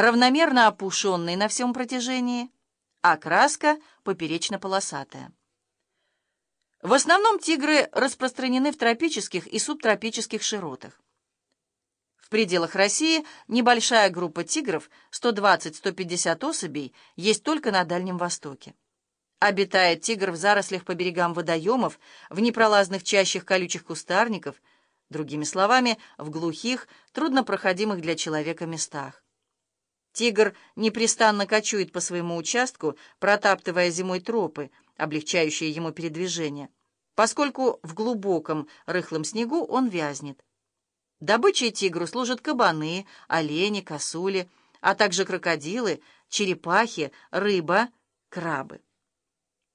равномерно опушенный на всем протяжении, окраска поперечно-полосатая. В основном тигры распространены в тропических и субтропических широтах. В пределах России небольшая группа тигров, 120-150 особей, есть только на Дальнем Востоке. Обитает тигр в зарослях по берегам водоемов, в непролазных чащах колючих кустарников, другими словами, в глухих, труднопроходимых для человека местах. Тигр непрестанно кочует по своему участку, протаптывая зимой тропы, облегчающие ему передвижение, поскольку в глубоком рыхлом снегу он вязнет. Добычей тигру служат кабаны, олени, косули, а также крокодилы, черепахи, рыба, крабы.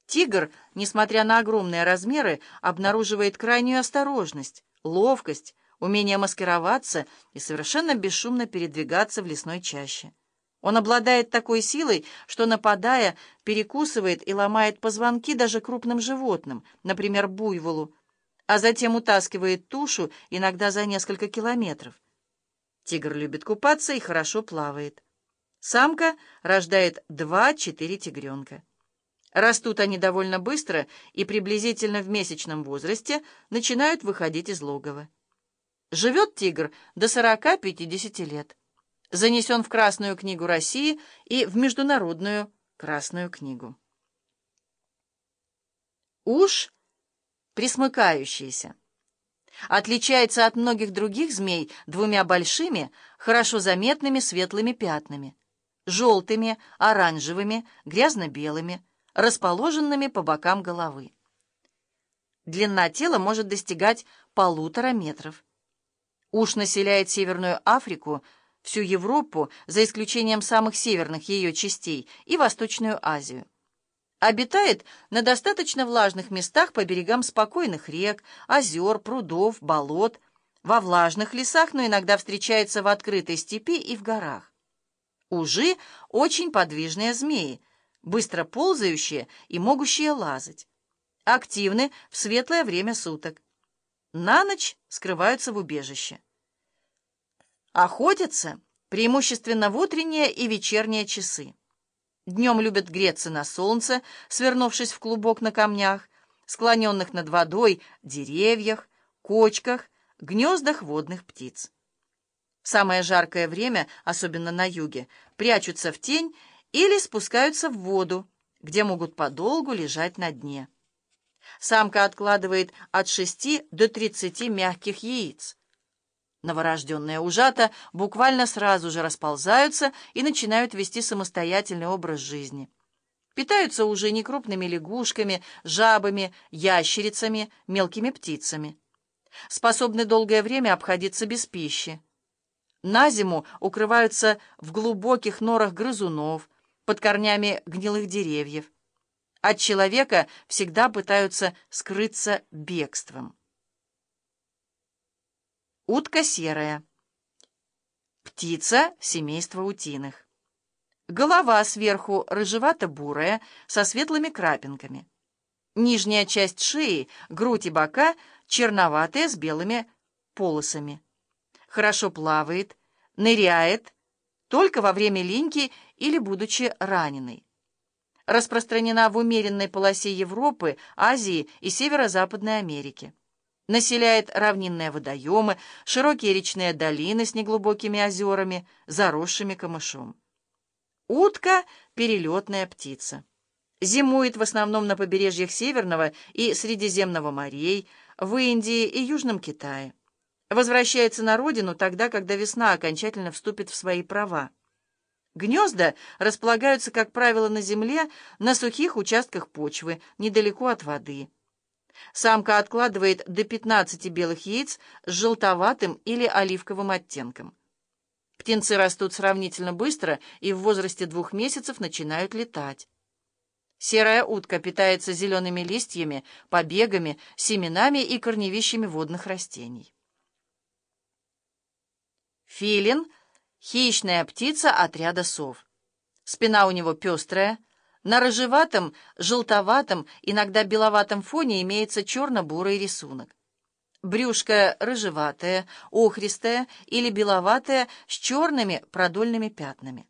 Тигр, несмотря на огромные размеры, обнаруживает крайнюю осторожность, ловкость, умение маскироваться и совершенно бесшумно передвигаться в лесной чаще. Он обладает такой силой, что, нападая, перекусывает и ломает позвонки даже крупным животным, например, буйволу, а затем утаскивает тушу иногда за несколько километров. Тигр любит купаться и хорошо плавает. Самка рождает 2-4 тигренка. Растут они довольно быстро и приблизительно в месячном возрасте начинают выходить из логова. Живет тигр до 40-50 лет занесен в Красную книгу России и в Международную Красную книгу. Уж присмыкающийся. Отличается от многих других змей двумя большими, хорошо заметными светлыми пятнами, желтыми, оранжевыми, грязно-белыми, расположенными по бокам головы. Длина тела может достигать полутора метров. Уж населяет Северную Африку, всю Европу, за исключением самых северных ее частей, и Восточную Азию. Обитает на достаточно влажных местах по берегам спокойных рек, озер, прудов, болот, во влажных лесах, но иногда встречается в открытой степи и в горах. Ужи – очень подвижные змеи, быстро ползающие и могущие лазать. Активны в светлое время суток. На ночь скрываются в убежище. Охотятся преимущественно в утренние и вечерние часы. Днем любят греться на солнце, свернувшись в клубок на камнях, склоненных над водой, деревьях, кочках, гнездах водных птиц. В самое жаркое время, особенно на юге, прячутся в тень или спускаются в воду, где могут подолгу лежать на дне. Самка откладывает от 6 до 30 мягких яиц. Новорожденные ужата буквально сразу же расползаются и начинают вести самостоятельный образ жизни. Питаются уже не крупными лягушками, жабами, ящерицами, мелкими птицами. Способны долгое время обходиться без пищи. На зиму укрываются в глубоких норах грызунов, под корнями гнилых деревьев. От человека всегда пытаются скрыться бегством. Утка серая. Птица семейства утиных. Голова сверху рыжевато-бурая, со светлыми крапинками. Нижняя часть шеи, грудь и бока черноватые с белыми полосами. Хорошо плавает, ныряет, только во время линьки или будучи раненой. Распространена в умеренной полосе Европы, Азии и Северо-Западной Америки населяет равнинные водоемы, широкие речные долины с неглубокими озерами, заросшими камышом. Утка — перелетная птица. Зимует в основном на побережьях Северного и Средиземного морей, в Индии и Южном Китае. Возвращается на родину тогда, когда весна окончательно вступит в свои права. Гнезда располагаются, как правило, на земле, на сухих участках почвы, недалеко от воды. Самка откладывает до 15 белых яиц с желтоватым или оливковым оттенком. Птенцы растут сравнительно быстро и в возрасте двух месяцев начинают летать. Серая утка питается зелеными листьями, побегами, семенами и корневищами водных растений. Филин — хищная птица отряда сов. Спина у него пестрая, на рыжеватом, желтоватом, иногда беловатом фоне имеется черно-бурый рисунок. Брюшко рыжеватое, охристое или беловатое с черными продольными пятнами.